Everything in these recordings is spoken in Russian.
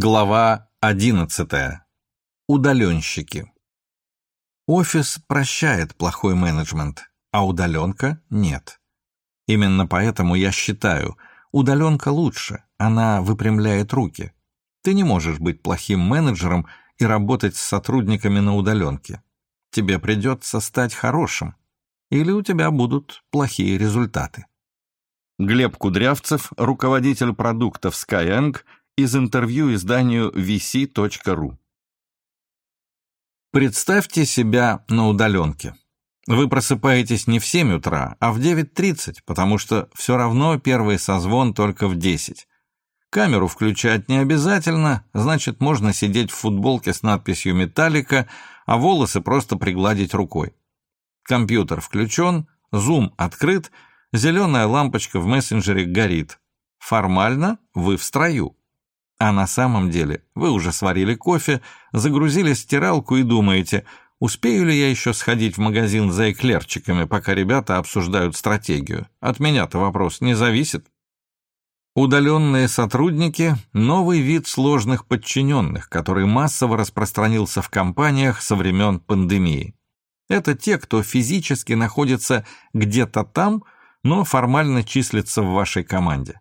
Глава 11. Удаленщики. Офис прощает плохой менеджмент, а удаленка нет. Именно поэтому я считаю, удаленка лучше, она выпрямляет руки. Ты не можешь быть плохим менеджером и работать с сотрудниками на удаленке. Тебе придется стать хорошим, или у тебя будут плохие результаты. Глеб Кудрявцев, руководитель продуктов Skyeng, из интервью изданию vc.ru. Представьте себя на удаленке. Вы просыпаетесь не в 7 утра, а в 9.30, потому что все равно первый созвон только в 10. Камеру включать не обязательно, значит, можно сидеть в футболке с надписью «Металлика», а волосы просто пригладить рукой. Компьютер включен, зум открыт, зеленая лампочка в мессенджере горит. Формально вы в строю. А на самом деле вы уже сварили кофе, загрузили стиралку и думаете, успею ли я еще сходить в магазин за эклерчиками, пока ребята обсуждают стратегию. От меня-то вопрос не зависит. Удаленные сотрудники – новый вид сложных подчиненных, который массово распространился в компаниях со времен пандемии. Это те, кто физически находится где-то там, но формально числится в вашей команде.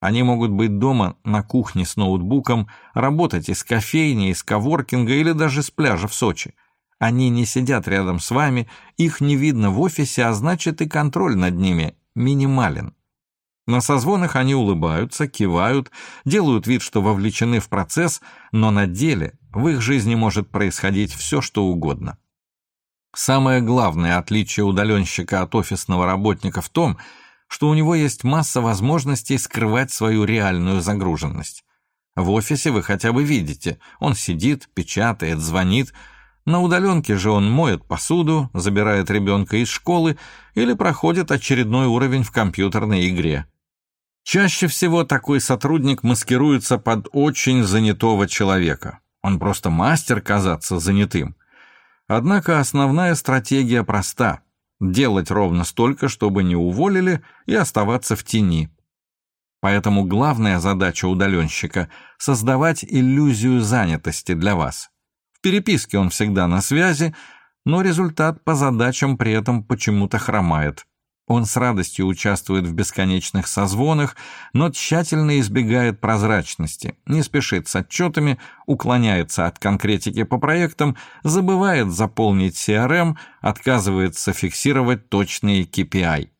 Они могут быть дома на кухне с ноутбуком, работать из кофейни, из коворкинга или даже с пляжа в Сочи. Они не сидят рядом с вами, их не видно в офисе, а значит и контроль над ними минимален. На созвонах они улыбаются, кивают, делают вид, что вовлечены в процесс, но на деле в их жизни может происходить все, что угодно. Самое главное отличие удаленщика от офисного работника в том, что у него есть масса возможностей скрывать свою реальную загруженность. В офисе вы хотя бы видите, он сидит, печатает, звонит. На удаленке же он моет посуду, забирает ребенка из школы или проходит очередной уровень в компьютерной игре. Чаще всего такой сотрудник маскируется под очень занятого человека. Он просто мастер казаться занятым. Однако основная стратегия проста – делать ровно столько, чтобы не уволили, и оставаться в тени. Поэтому главная задача удаленщика – создавать иллюзию занятости для вас. В переписке он всегда на связи, но результат по задачам при этом почему-то хромает. Он с радостью участвует в бесконечных созвонах, но тщательно избегает прозрачности, не спешит с отчетами, уклоняется от конкретики по проектам, забывает заполнить CRM, отказывается фиксировать точные KPI.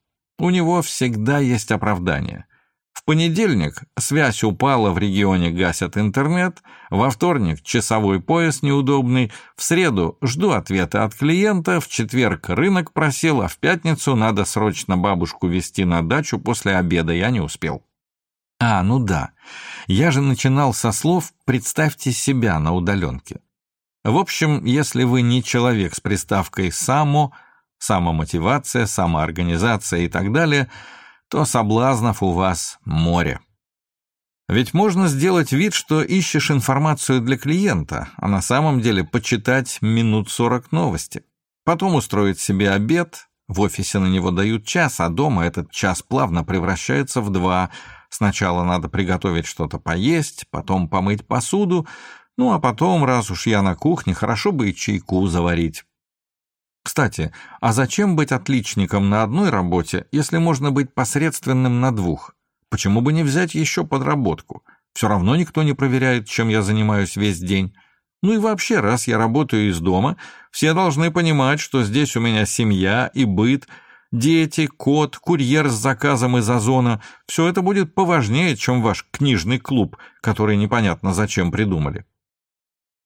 У него всегда есть оправдание. В понедельник связь упала, в регионе гасят интернет, во вторник часовой пояс неудобный, в среду жду ответа от клиента, в четверг рынок просел, а в пятницу надо срочно бабушку везти на дачу после обеда, я не успел. А, ну да, я же начинал со слов «представьте себя на удаленке». В общем, если вы не человек с приставкой «само», самомотивация, самоорганизация и так далее – то соблазнов у вас море. Ведь можно сделать вид, что ищешь информацию для клиента, а на самом деле почитать минут сорок новости. Потом устроить себе обед, в офисе на него дают час, а дома этот час плавно превращается в два. Сначала надо приготовить что-то поесть, потом помыть посуду, ну а потом, раз уж я на кухне, хорошо бы и чайку заварить. Кстати, а зачем быть отличником на одной работе, если можно быть посредственным на двух? Почему бы не взять еще подработку? Все равно никто не проверяет, чем я занимаюсь весь день. Ну и вообще, раз я работаю из дома, все должны понимать, что здесь у меня семья и быт, дети, кот, курьер с заказом из Озона. Все это будет поважнее, чем ваш книжный клуб, который непонятно зачем придумали.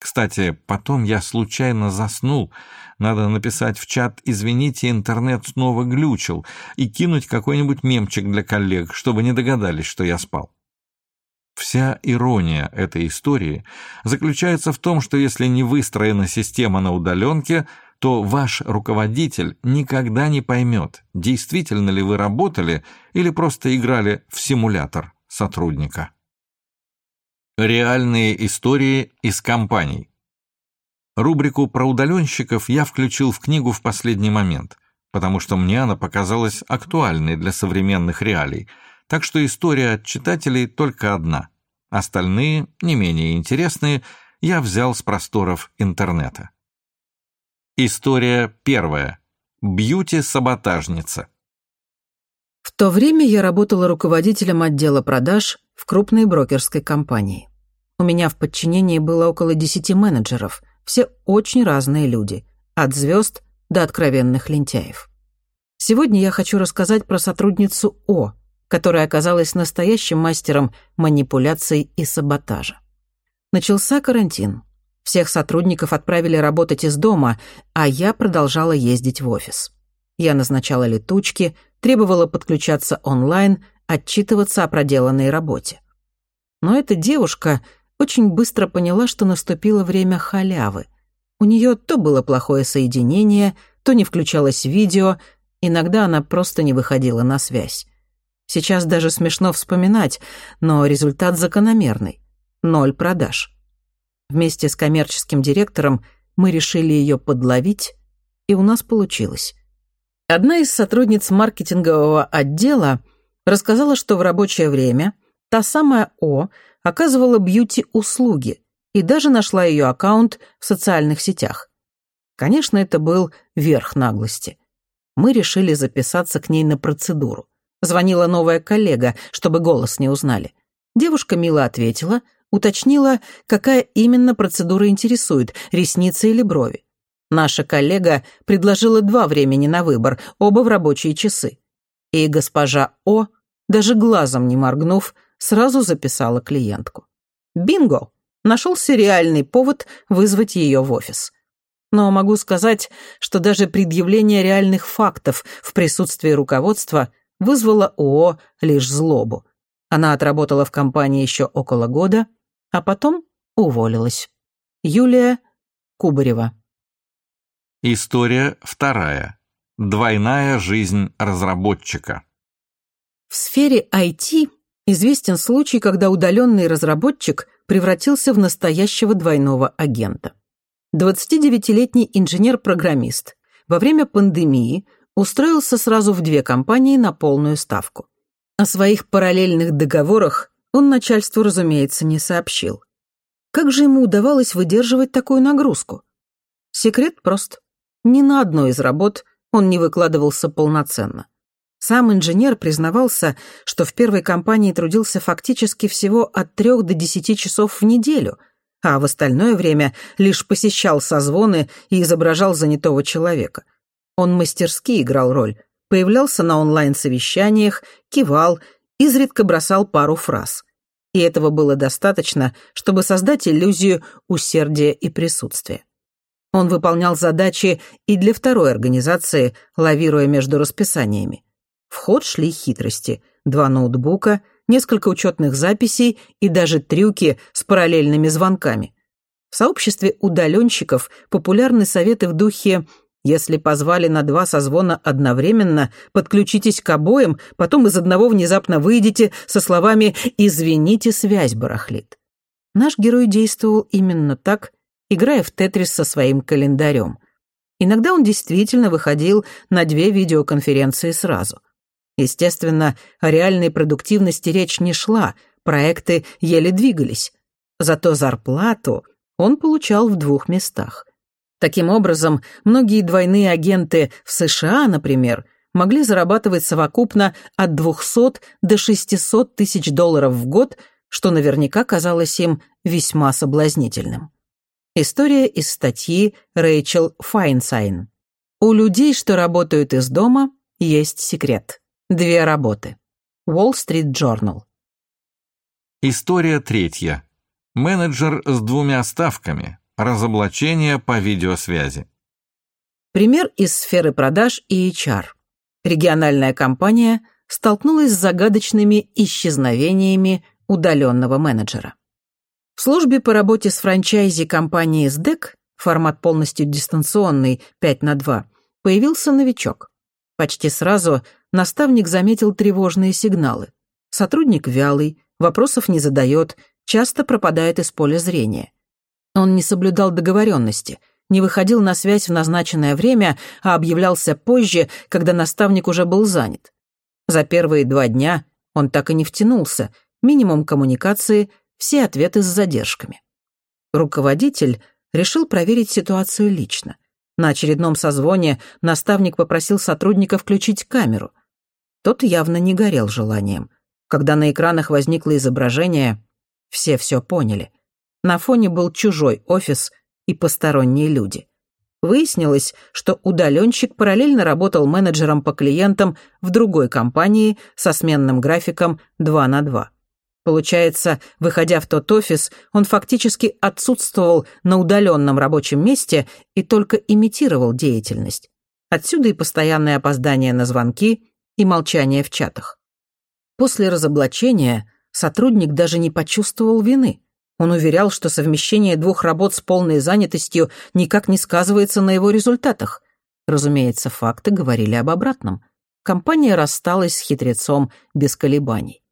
Кстати, потом я случайно заснул. Надо написать в чат «Извините, интернет снова глючил» и кинуть какой-нибудь мемчик для коллег, чтобы не догадались, что я спал. Вся ирония этой истории заключается в том, что если не выстроена система на удаленке, то ваш руководитель никогда не поймет, действительно ли вы работали или просто играли в симулятор сотрудника. Реальные истории из компаний. Рубрику про удаленщиков я включил в книгу в последний момент, потому что мне она показалась актуальной для современных реалий, так что история от читателей только одна. Остальные, не менее интересные, я взял с просторов интернета. История первая. Бьюти-саботажница. В то время я работала руководителем отдела продаж в крупной брокерской компании. У меня в подчинении было около десяти менеджеров, все очень разные люди, от звезд до откровенных лентяев. Сегодня я хочу рассказать про сотрудницу О, которая оказалась настоящим мастером манипуляций и саботажа. Начался карантин. Всех сотрудников отправили работать из дома, а я продолжала ездить в офис. Я назначала летучки, требовала подключаться онлайн, отчитываться о проделанной работе. Но эта девушка очень быстро поняла, что наступило время халявы. У нее то было плохое соединение, то не включалось видео, иногда она просто не выходила на связь. Сейчас даже смешно вспоминать, но результат закономерный. Ноль продаж. Вместе с коммерческим директором мы решили ее подловить, и у нас получилось. Одна из сотрудниц маркетингового отдела рассказала, что в рабочее время та самая О оказывала бьюти-услуги и даже нашла ее аккаунт в социальных сетях. Конечно, это был верх наглости. Мы решили записаться к ней на процедуру. Звонила новая коллега, чтобы голос не узнали. Девушка мило ответила, уточнила, какая именно процедура интересует, ресницы или брови. Наша коллега предложила два времени на выбор, оба в рабочие часы. И госпожа О, даже глазом не моргнув, сразу записала клиентку. Бинго! Нашелся реальный повод вызвать ее в офис. Но могу сказать, что даже предъявление реальных фактов в присутствии руководства вызвало ООО лишь злобу. Она отработала в компании еще около года, а потом уволилась. Юлия Кубарева. История вторая. Двойная жизнь разработчика. В сфере IT известен случай, когда удаленный разработчик превратился в настоящего двойного агента. 29-летний инженер-программист во время пандемии устроился сразу в две компании на полную ставку. О своих параллельных договорах он начальству, разумеется, не сообщил. Как же ему удавалось выдерживать такую нагрузку? Секрет прост. Ни на одной из работ он не выкладывался полноценно. Сам инженер признавался, что в первой компании трудился фактически всего от трех до десяти часов в неделю, а в остальное время лишь посещал созвоны и изображал занятого человека. Он мастерски играл роль, появлялся на онлайн-совещаниях, кивал изредка бросал пару фраз. И этого было достаточно, чтобы создать иллюзию усердия и присутствия. Он выполнял задачи и для второй организации, лавируя между расписаниями. В ход шли хитрости. Два ноутбука, несколько учетных записей и даже трюки с параллельными звонками. В сообществе удаленщиков популярны советы в духе если позвали на два созвона одновременно, подключитесь к обоим, потом из одного внезапно выйдете со словами «Извините, связь барахлит». Наш герой действовал именно так, играя в тетрис со своим календарем. Иногда он действительно выходил на две видеоконференции сразу. Естественно, о реальной продуктивности речь не шла, проекты еле двигались. Зато зарплату он получал в двух местах — Таким образом, многие двойные агенты в США, например, могли зарабатывать совокупно от 200 до 600 тысяч долларов в год, что наверняка казалось им весьма соблазнительным. История из статьи Рэйчел Файнсайн. У людей, что работают из дома, есть секрет. Две работы. Wall Street Journal. История третья. Менеджер с двумя ставками, Разоблачение по видеосвязи. Пример из сферы продаж и HR. Региональная компания столкнулась с загадочными исчезновениями удаленного менеджера. В службе по работе с франчайзи компании СДЭК, формат полностью дистанционный 5 на 2, появился новичок. Почти сразу наставник заметил тревожные сигналы. Сотрудник вялый, вопросов не задает, часто пропадает из поля зрения. Он не соблюдал договоренности, не выходил на связь в назначенное время, а объявлялся позже, когда наставник уже был занят. За первые два дня он так и не втянулся, минимум коммуникации, все ответы с задержками. Руководитель решил проверить ситуацию лично. На очередном созвоне наставник попросил сотрудника включить камеру. Тот явно не горел желанием. Когда на экранах возникло изображение, все все поняли. На фоне был чужой офис и посторонние люди. Выяснилось, что удаленщик параллельно работал менеджером по клиентам в другой компании со сменным графиком 2 на 2. Получается, выходя в тот офис, он фактически отсутствовал на удаленном рабочем месте и только имитировал деятельность. Отсюда и постоянное опоздание на звонки и молчание в чатах. После разоблачения сотрудник даже не почувствовал вины. Он уверял, что совмещение двух работ с полной занятостью никак не сказывается на его результатах. Разумеется, факты говорили об обратном. Компания рассталась с хитрецом без колебаний.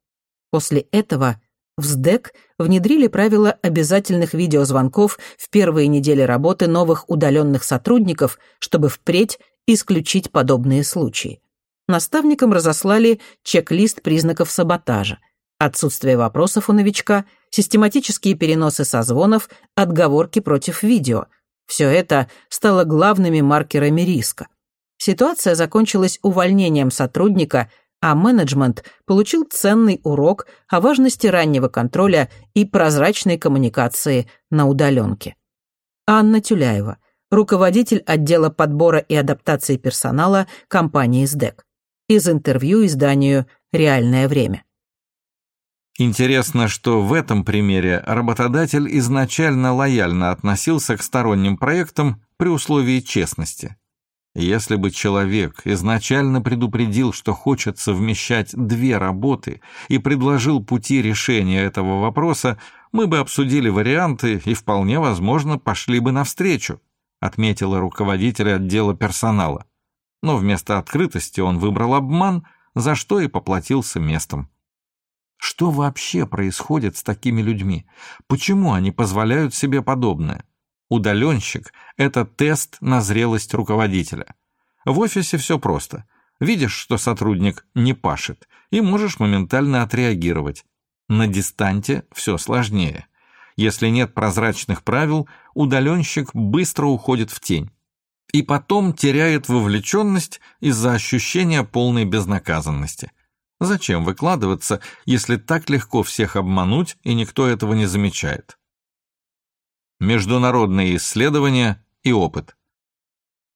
После этого в СДЭК внедрили правила обязательных видеозвонков в первые недели работы новых удаленных сотрудников, чтобы впредь исключить подобные случаи. Наставникам разослали чек-лист признаков саботажа. Отсутствие вопросов у новичка, систематические переносы созвонов, отговорки против видео. Все это стало главными маркерами риска. Ситуация закончилась увольнением сотрудника – а менеджмент получил ценный урок о важности раннего контроля и прозрачной коммуникации на удаленке. Анна Тюляева, руководитель отдела подбора и адаптации персонала компании СДЭК. Из интервью изданию «Реальное время». Интересно, что в этом примере работодатель изначально лояльно относился к сторонним проектам при условии честности. Если бы человек изначально предупредил, что хочет совмещать две работы и предложил пути решения этого вопроса, мы бы обсудили варианты и вполне возможно пошли бы навстречу, отметила руководитель отдела персонала. Но вместо открытости он выбрал обман, за что и поплатился местом. Что вообще происходит с такими людьми? Почему они позволяют себе подобное? Удаленщик — это тест на зрелость руководителя. В офисе все просто. Видишь, что сотрудник не пашет, и можешь моментально отреагировать. На дистанте все сложнее. Если нет прозрачных правил, удаленщик быстро уходит в тень. И потом теряет вовлеченность из-за ощущения полной безнаказанности. Зачем выкладываться, если так легко всех обмануть, и никто этого не замечает? Международные исследования и опыт.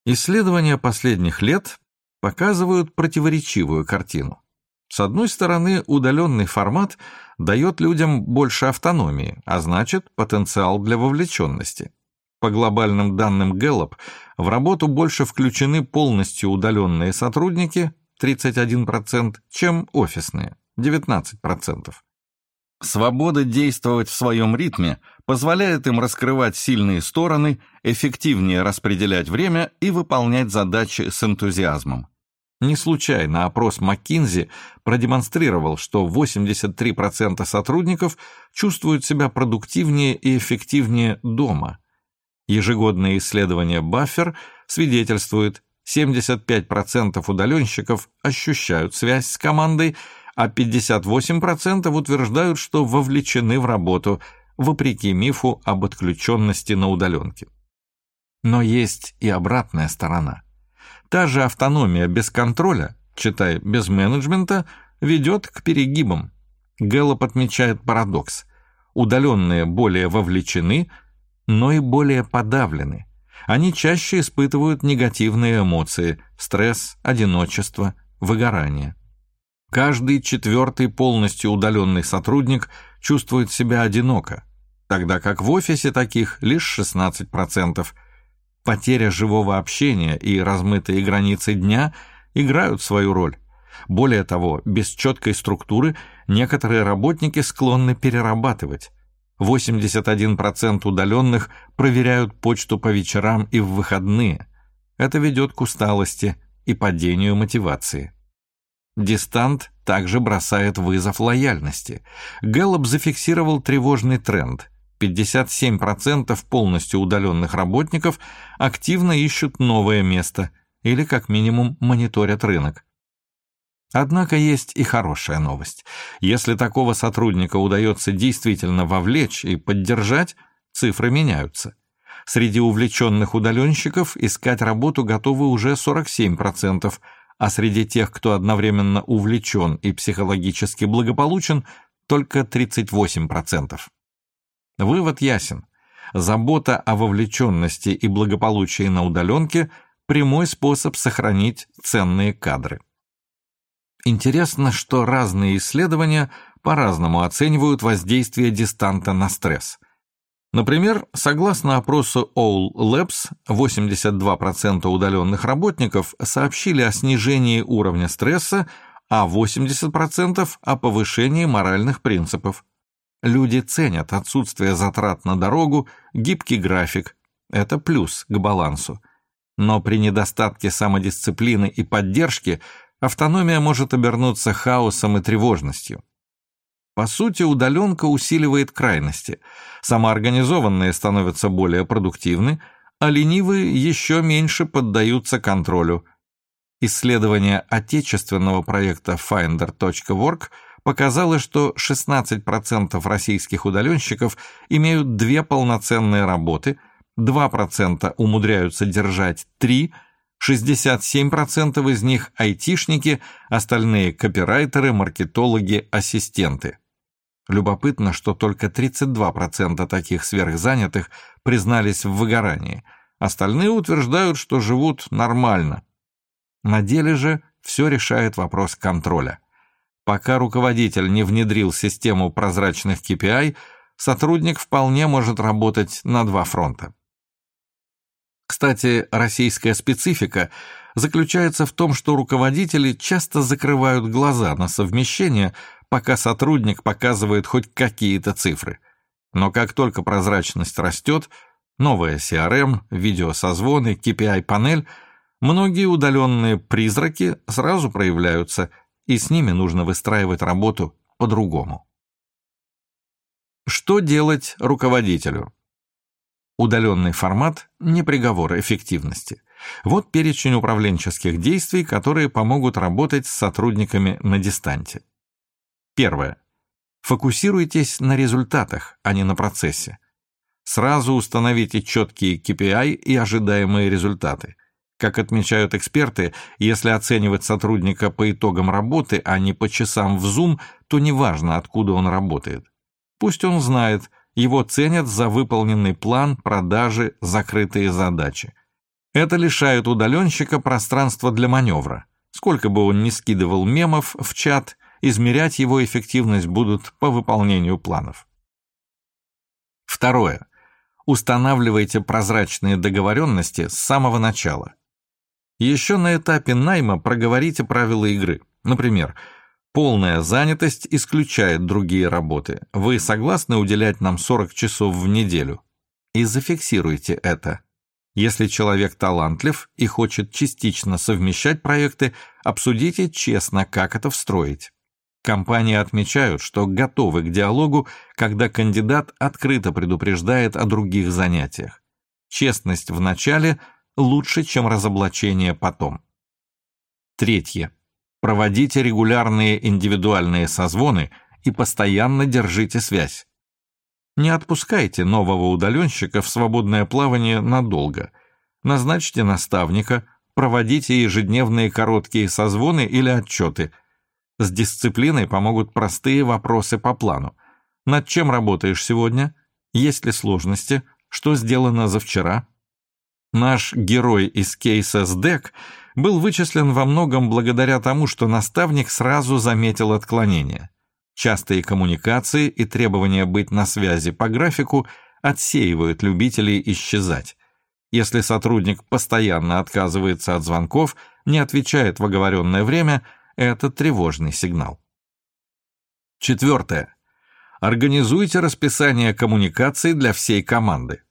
Исследования последних лет показывают противоречивую картину. С одной стороны, удаленный формат дает людям больше автономии, а значит, потенциал для вовлеченности. По глобальным данным Gallup, в работу больше включены полностью удаленные сотрудники, 31%, чем офисные, 19%. Свобода действовать в своем ритме позволяет им раскрывать сильные стороны, эффективнее распределять время и выполнять задачи с энтузиазмом. Не случайно опрос McKinsey продемонстрировал, что 83% сотрудников чувствуют себя продуктивнее и эффективнее дома. Ежегодное исследование Buffer свидетельствует, 75% удаленщиков ощущают связь с командой, а 58% утверждают, что вовлечены в работу, вопреки мифу об отключенности на удаленке. Но есть и обратная сторона. Та же автономия без контроля, читай, без менеджмента, ведет к перегибам. Гэллоп отмечает парадокс. Удаленные более вовлечены, но и более подавлены. Они чаще испытывают негативные эмоции – стресс, одиночество, выгорание. Каждый четвертый полностью удаленный сотрудник чувствует себя одиноко, тогда как в офисе таких лишь 16%. Потеря живого общения и размытые границы дня играют свою роль. Более того, без четкой структуры некоторые работники склонны перерабатывать. 81% удаленных проверяют почту по вечерам и в выходные. Это ведет к усталости и падению мотивации. Дистант также бросает вызов лояльности. Гэллоп зафиксировал тревожный тренд. 57% полностью удаленных работников активно ищут новое место или как минимум мониторят рынок. Однако есть и хорошая новость. Если такого сотрудника удается действительно вовлечь и поддержать, цифры меняются. Среди увлеченных удаленщиков искать работу готовы уже 47%, а среди тех, кто одновременно увлечен и психологически благополучен, только 38%. Вывод ясен. Забота о вовлеченности и благополучии на удаленке – прямой способ сохранить ценные кадры. Интересно, что разные исследования по-разному оценивают воздействие дистанта на стресс. Например, согласно опросу All Labs, 82% удаленных работников сообщили о снижении уровня стресса, а 80% о повышении моральных принципов. Люди ценят отсутствие затрат на дорогу, гибкий график. Это плюс к балансу. Но при недостатке самодисциплины и поддержки автономия может обернуться хаосом и тревожностью. По сути, удаленка усиливает крайности. Самоорганизованные становятся более продуктивны, а ленивые еще меньше поддаются контролю. Исследование отечественного проекта Finder.work показало, что 16% российских удаленщиков имеют две полноценные работы, 2% умудряются держать три, 67% из них – айтишники, остальные – копирайтеры, маркетологи, ассистенты. Любопытно, что только 32% таких сверхзанятых признались в выгорании. Остальные утверждают, что живут нормально. На деле же все решает вопрос контроля. Пока руководитель не внедрил систему прозрачных KPI, сотрудник вполне может работать на два фронта. Кстати, российская специфика заключается в том, что руководители часто закрывают глаза на совмещение – пока сотрудник показывает хоть какие-то цифры. Но как только прозрачность растет, новая CRM, видеосозвоны, KPI-панель, многие удаленные призраки сразу проявляются, и с ними нужно выстраивать работу по-другому. Что делать руководителю? Удаленный формат – не приговор эффективности. Вот перечень управленческих действий, которые помогут работать с сотрудниками на дистанте. Первое. Фокусируйтесь на результатах, а не на процессе. Сразу установите четкие KPI и ожидаемые результаты. Как отмечают эксперты, если оценивать сотрудника по итогам работы, а не по часам в Zoom, то неважно, откуда он работает. Пусть он знает, его ценят за выполненный план, продажи, закрытые задачи. Это лишает удаленщика пространства для маневра. Сколько бы он ни скидывал мемов в чат – измерять его эффективность будут по выполнению планов. Второе. Устанавливайте прозрачные договоренности с самого начала. Еще на этапе найма проговорите правила игры. Например, полная занятость исключает другие работы. Вы согласны уделять нам 40 часов в неделю? И зафиксируйте это. Если человек талантлив и хочет частично совмещать проекты, обсудите честно, как это встроить. Компании отмечают, что готовы к диалогу, когда кандидат открыто предупреждает о других занятиях. Честность в начале лучше, чем разоблачение потом. Третье. Проводите регулярные индивидуальные созвоны и постоянно держите связь. Не отпускайте нового удаленщика в свободное плавание надолго. Назначьте наставника, проводите ежедневные короткие созвоны или отчеты – с дисциплиной помогут простые вопросы по плану. Над чем работаешь сегодня? Есть ли сложности? Что сделано за вчера? Наш герой из кейса с был вычислен во многом благодаря тому, что наставник сразу заметил отклонения. Частые коммуникации и требования быть на связи по графику отсеивают любителей исчезать. Если сотрудник постоянно отказывается от звонков, не отвечает в оговоренное время – это тревожный сигнал. Четвертое. Организуйте расписание коммуникаций для всей команды.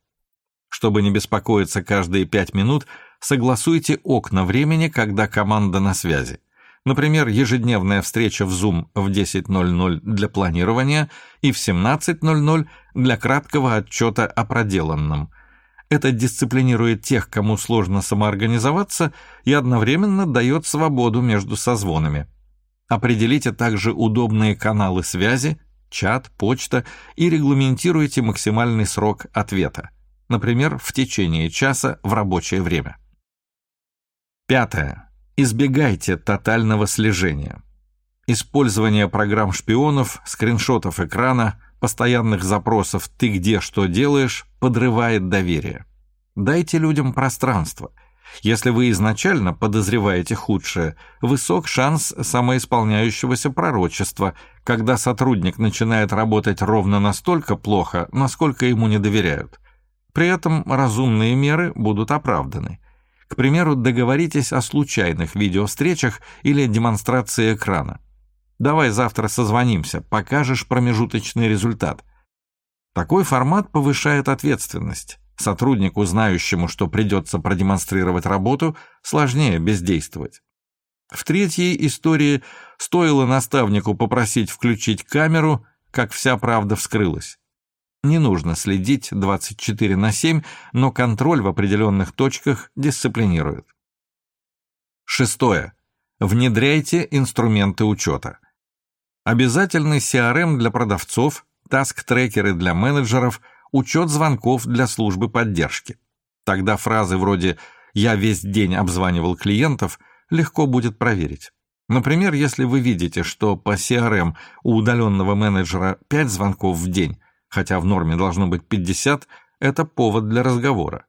Чтобы не беспокоиться каждые пять минут, согласуйте окна времени, когда команда на связи. Например, ежедневная встреча в Zoom в 10.00 для планирования и в 17.00 для краткого отчета о проделанном – это дисциплинирует тех, кому сложно самоорганизоваться, и одновременно дает свободу между созвонами. Определите также удобные каналы связи, чат, почта и регламентируйте максимальный срок ответа, например, в течение часа в рабочее время. Пятое. Избегайте тотального слежения. Использование программ шпионов, скриншотов экрана, постоянных запросов «ты где, что делаешь» подрывает доверие. Дайте людям пространство. Если вы изначально подозреваете худшее, высок шанс самоисполняющегося пророчества, когда сотрудник начинает работать ровно настолько плохо, насколько ему не доверяют. При этом разумные меры будут оправданы. К примеру, договоритесь о случайных видеовстречах или демонстрации экрана. Давай завтра созвонимся, покажешь промежуточный результат. Такой формат повышает ответственность. Сотруднику, знающему, что придется продемонстрировать работу, сложнее бездействовать. В третьей истории стоило наставнику попросить включить камеру, как вся правда вскрылась. Не нужно следить 24 на 7, но контроль в определенных точках дисциплинирует. Шестое. Внедряйте инструменты учета. Обязательный CRM для продавцов, таск-трекеры для менеджеров, учет звонков для службы поддержки. Тогда фразы вроде «я весь день обзванивал клиентов» легко будет проверить. Например, если вы видите, что по CRM у удаленного менеджера 5 звонков в день, хотя в норме должно быть 50, это повод для разговора.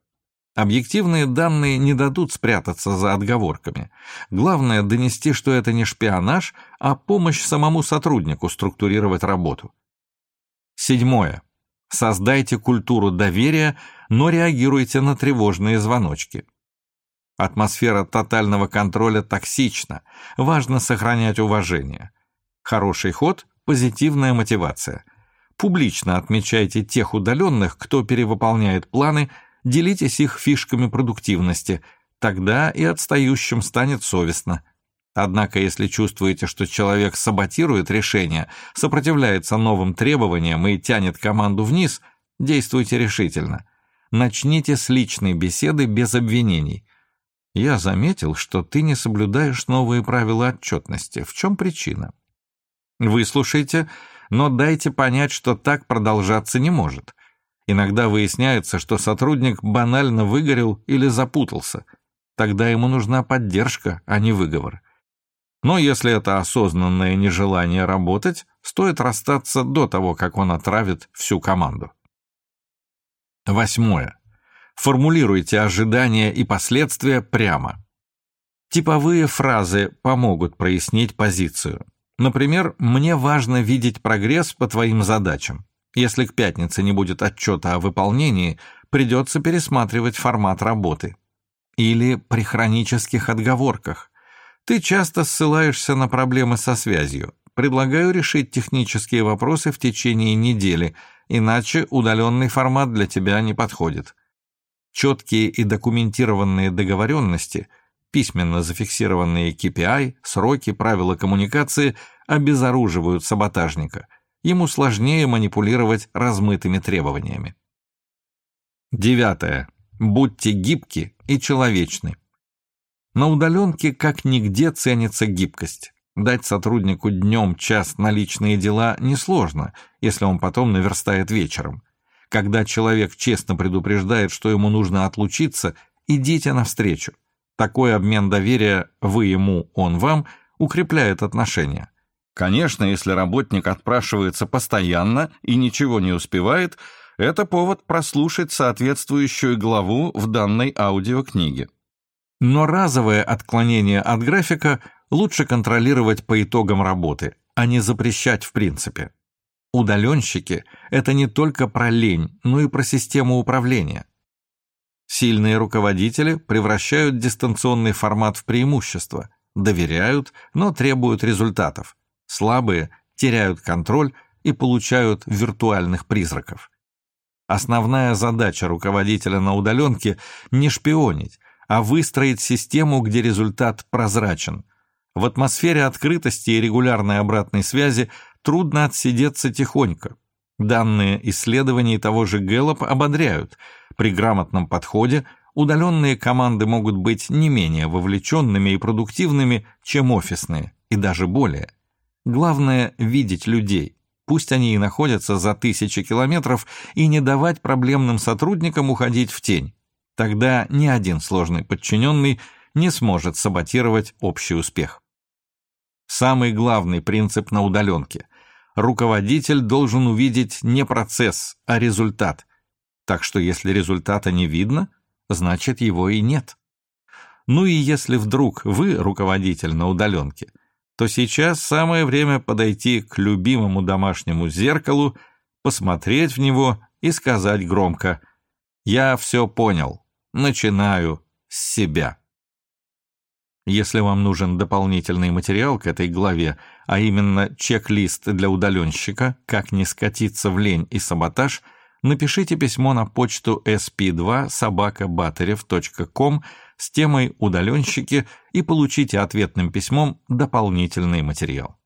Объективные данные не дадут спрятаться за отговорками. Главное донести, что это не шпионаж, а помощь самому сотруднику структурировать работу. Седьмое. Создайте культуру доверия, но реагируйте на тревожные звоночки. Атмосфера тотального контроля токсична, важно сохранять уважение. Хороший ход – позитивная мотивация. Публично отмечайте тех удаленных, кто перевыполняет планы – делитесь их фишками продуктивности, тогда и отстающим станет совестно. Однако, если чувствуете, что человек саботирует решение, сопротивляется новым требованиям и тянет команду вниз, действуйте решительно. Начните с личной беседы без обвинений. Я заметил, что ты не соблюдаешь новые правила отчетности. В чем причина? Выслушайте, но дайте понять, что так продолжаться не может. Иногда выясняется, что сотрудник банально выгорел или запутался. Тогда ему нужна поддержка, а не выговор. Но если это осознанное нежелание работать, стоит расстаться до того, как он отравит всю команду. Восьмое. Формулируйте ожидания и последствия прямо. Типовые фразы помогут прояснить позицию. Например, «Мне важно видеть прогресс по твоим задачам». Если к пятнице не будет отчета о выполнении, придется пересматривать формат работы. Или при хронических отговорках. Ты часто ссылаешься на проблемы со связью. Предлагаю решить технические вопросы в течение недели, иначе удаленный формат для тебя не подходит. Четкие и документированные договоренности, письменно зафиксированные KPI, сроки, правила коммуникации обезоруживают саботажника – ему сложнее манипулировать размытыми требованиями. Девятое. Будьте гибки и человечны. На удаленке как нигде ценится гибкость. Дать сотруднику днем час на личные дела несложно, если он потом наверстает вечером. Когда человек честно предупреждает, что ему нужно отлучиться, идите навстречу. Такой обмен доверия «вы ему, он вам» укрепляет отношения. Конечно, если работник отпрашивается постоянно и ничего не успевает, это повод прослушать соответствующую главу в данной аудиокниге. Но разовое отклонение от графика лучше контролировать по итогам работы, а не запрещать в принципе. Удаленщики – это не только про лень, но и про систему управления. Сильные руководители превращают дистанционный формат в преимущество, доверяют, но требуют результатов. Слабые теряют контроль и получают виртуальных призраков. Основная задача руководителя на удаленке – не шпионить, а выстроить систему, где результат прозрачен. В атмосфере открытости и регулярной обратной связи трудно отсидеться тихонько. Данные исследований того же Гэллоп ободряют. При грамотном подходе удаленные команды могут быть не менее вовлеченными и продуктивными, чем офисные. и даже более. Главное – видеть людей, пусть они и находятся за тысячи километров, и не давать проблемным сотрудникам уходить в тень. Тогда ни один сложный подчиненный не сможет саботировать общий успех. Самый главный принцип на удаленке. Руководитель должен увидеть не процесс, а результат. Так что если результата не видно, значит его и нет. Ну и если вдруг вы руководитель на удаленке, то сейчас самое время подойти к любимому домашнему зеркалу, посмотреть в него и сказать громко «Я все понял, начинаю с себя». Если вам нужен дополнительный материал к этой главе, а именно чек-лист для удаленщика «Как не скатиться в лень и саботаж», напишите письмо на почту sp2 собакабатарев.ком с темой «Удаленщики» и получите ответным письмом дополнительный материал.